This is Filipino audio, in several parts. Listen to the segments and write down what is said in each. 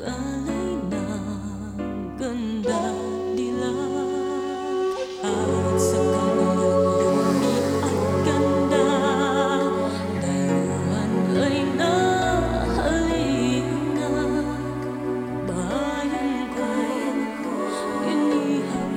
nag-alay ng ganda nila. At sa kanya lumi at ganda Taiwan ay nahalingak Bayan ko inihap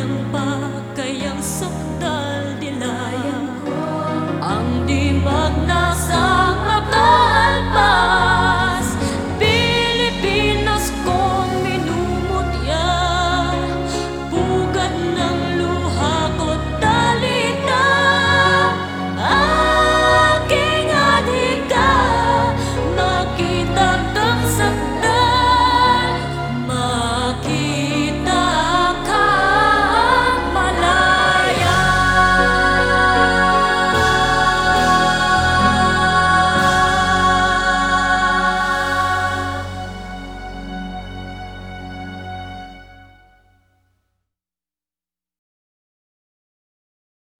yang